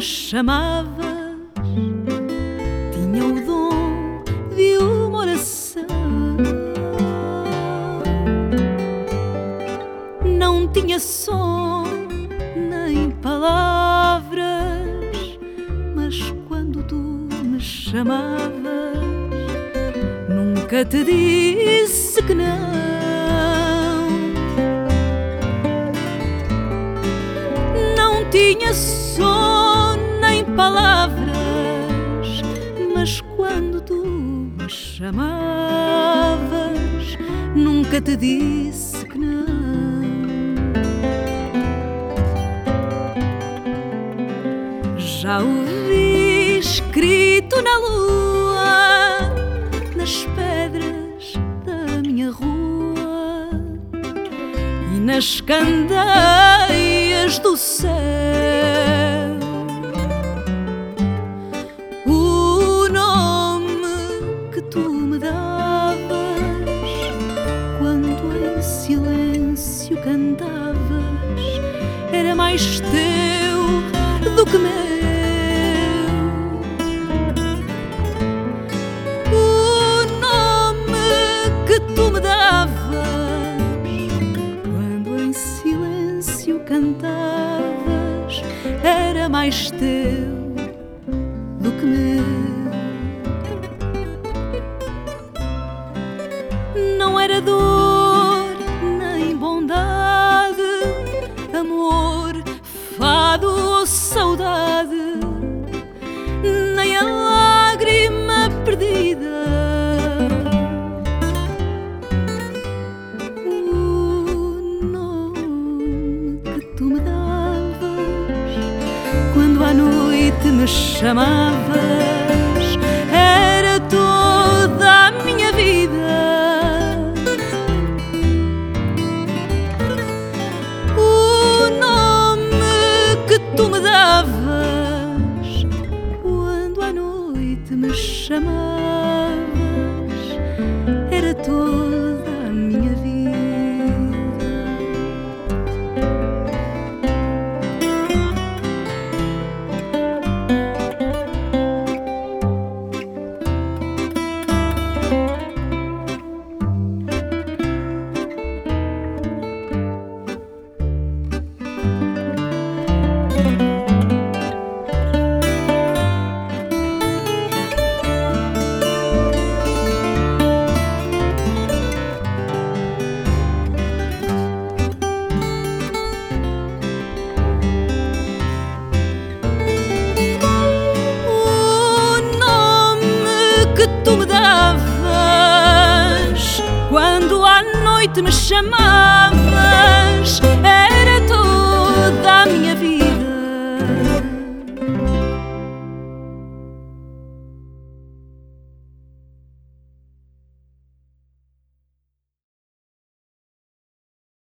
chamavas tinha o dom de uma oração. Não tinha som nem palavras, mas quando tu me chamavas, nunca te disse que. Não me chamavas, nunca te disse que não. Já o vi escrito na lua, nas pedras da minha rua e nas candeias do céu. Cantavas era mais teu do que meu. O nome que tu me davas quando em silêncio cantavas era mais teu do que meu. Não era dor saudade, nem a lágrima perdida. O nome que tu me davas quando à noite me chamavas que tu me davas. Quando à noite me chamavas